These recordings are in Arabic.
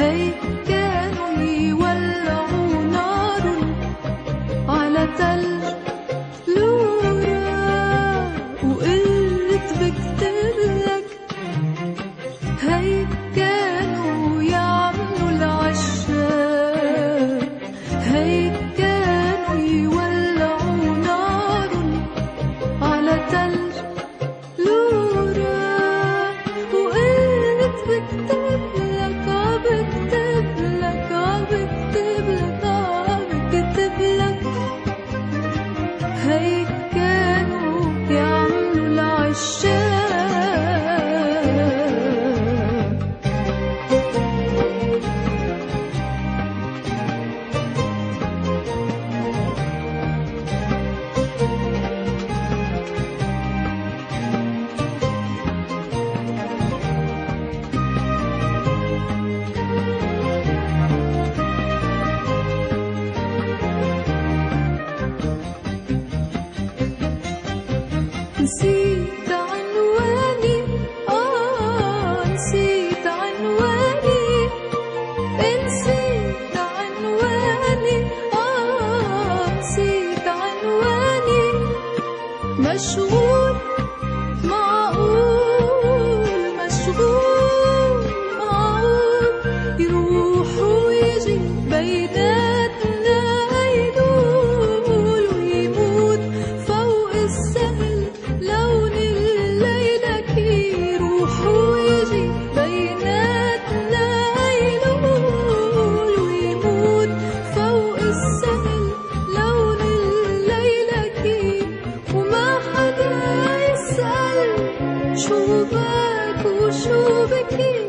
هي كانوا يولعوا نار على تل Jesús. 初白，不输悲啼。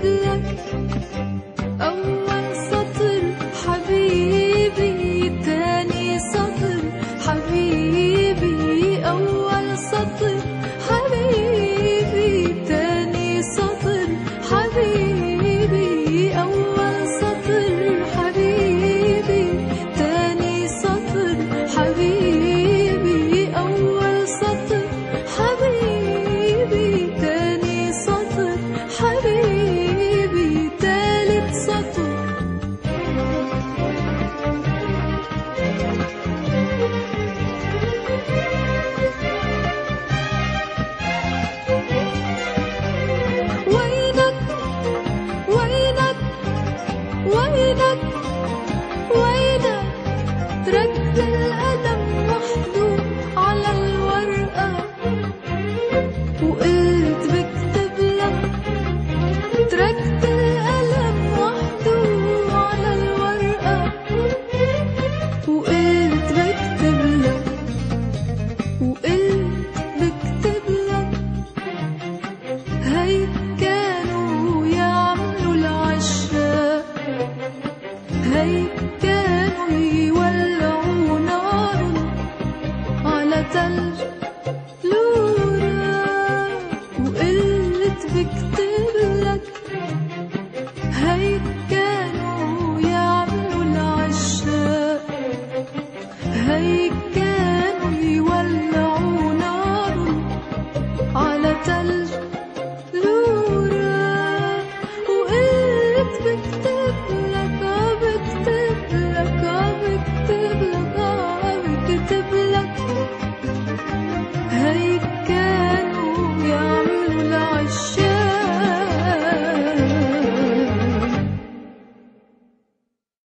good. ويلك ويلك ركب القلم وحده على الورقة. وقرت بكتب لك تركت